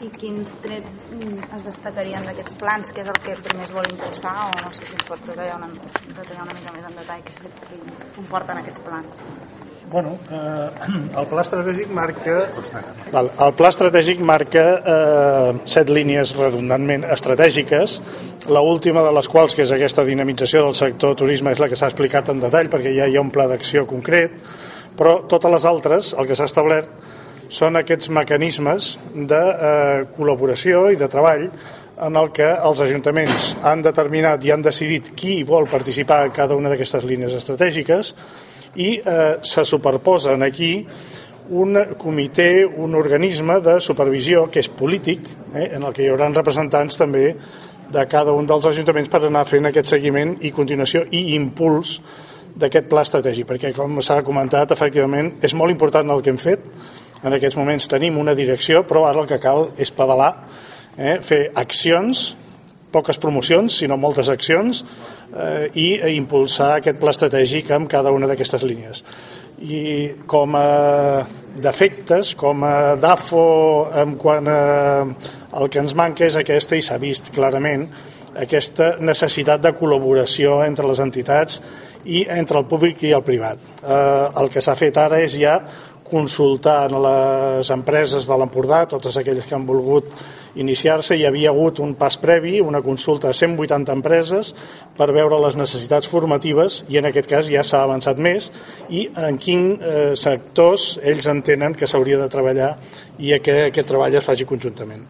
I quins trets mm, es destacarien d'aquests plans, que és el que primer es vol impulsar, o no sé si ens pots detallar una, detallar una mica més en detall què, què comporten aquests plans? Bueno, eh, el pla estratègic marca val, el pla estratègic marca eh, set línies redundantment estratègiques la última de les quals, que és aquesta dinamització del sector turisme, és la que s'ha explicat en detall perquè ja hi ha un pla d'acció concret però totes les altres, el que s'ha establert són aquests mecanismes de eh, col·laboració i de treball en el que els ajuntaments han determinat i han decidit qui vol participar en cada una d'aquestes línies estratègiques i eh, se superposen aquí un comitè, un organisme de supervisió que és polític, eh, en el que hi haurà representants també de cada un dels ajuntaments per anar fent aquest seguiment i continuació i impuls d'aquest pla estratègic, perquè com s'ha comentat, efectivament, és molt important el que hem fet, en aquests moments tenim una direcció, però ara el que cal és pedalar, eh, fer accions, poques promocions, sinó moltes accions, eh, i impulsar aquest pla estratègic amb cada una d'aquestes línies. I com a defectes, com a DAFO, en quant a el que ens manca és aquesta, i s'ha vist clarament, aquesta necessitat de col·laboració entre les entitats i entre el públic i el privat. Eh, el que s'ha fet ara és ja consultar a les empreses de l'Empordà, totes aquelles que han volgut iniciar-se, hi havia hagut un pas previ, una consulta a 180 empreses per veure les necessitats formatives i en aquest cas ja s'ha avançat més i en quin eh, sectors ells entenen que s'hauria de treballar i que aquest treball es faci conjuntament.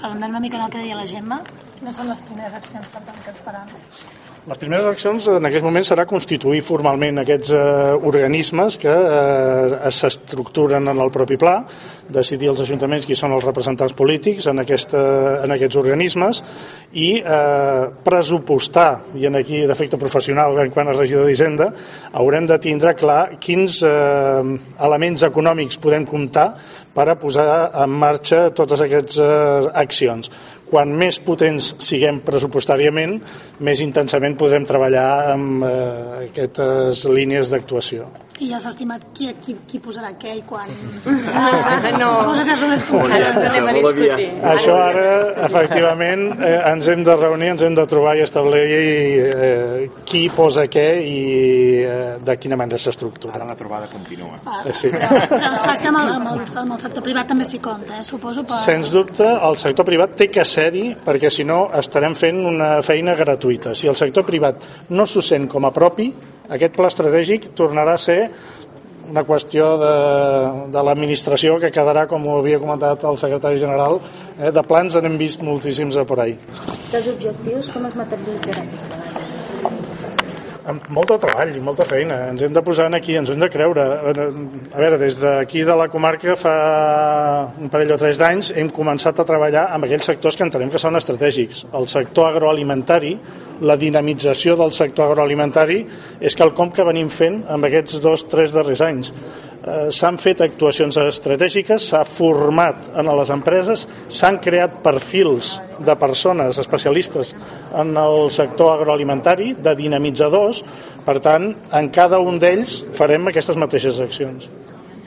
Redundant una mica en el que deia la Gemma, quines són les primeres accions per tant que es faran? Les primeres accions en aquest moment serà constituir formalment aquests eh, organismes que eh, s'estructuren en el propi pla, decidir els ajuntaments qui són els representants polítics en, aquesta, en aquests organismes i eh, pressupostar, i en aquí d'efecte professional en quant a regidor d'Hisenda, haurem de tindre clar quins eh, elements econòmics podem comptar per a posar en marxa totes aquestes eh, accions quan més potents siguem pressupostàriament, més intensament podrem treballar amb eh, aquestes línies d'actuació. I ja s'ha estimat qui, qui, qui posarà què i quan. Ah, no. Suposo que és només discutir. Això ara, efectivament, eh, ens hem de reunir, ens hem de trobar i establir eh, qui posa què i eh, de quina manera s'estructura. Ara la trobada continua. Ah, Eh, sí. però, però es tracta amb el, amb, el, amb el sector privat també s'hi compta, eh? suposo. Per... Sens dubte, el sector privat té que ser-hi perquè si no estarem fent una feina gratuïta. Si el sector privat no s'ho sent com a propi, aquest pla estratègic tornarà a ser una qüestió de, de l'administració que quedarà, com ho havia comentat el secretari general, eh, de plans n'hem vist moltíssims a por ahí. Els objectius com es materialitzaran? Amb molt de treball i molta feina. Ens hem de posar en aquí, ens hem de creure. A veure, des d'aquí de la comarca fa un parell o tres d'anys hem començat a treballar amb aquells sectors que entenem que són estratègics. El sector agroalimentari, la dinamització del sector agroalimentari és quelcom que venim fent amb aquests dos, tres darrers anys. Eh, s'han fet actuacions estratègiques, s'ha format en les empreses, s'han creat perfils de persones especialistes en el sector agroalimentari, de dinamitzadors, per tant, en cada un d'ells farem aquestes mateixes accions.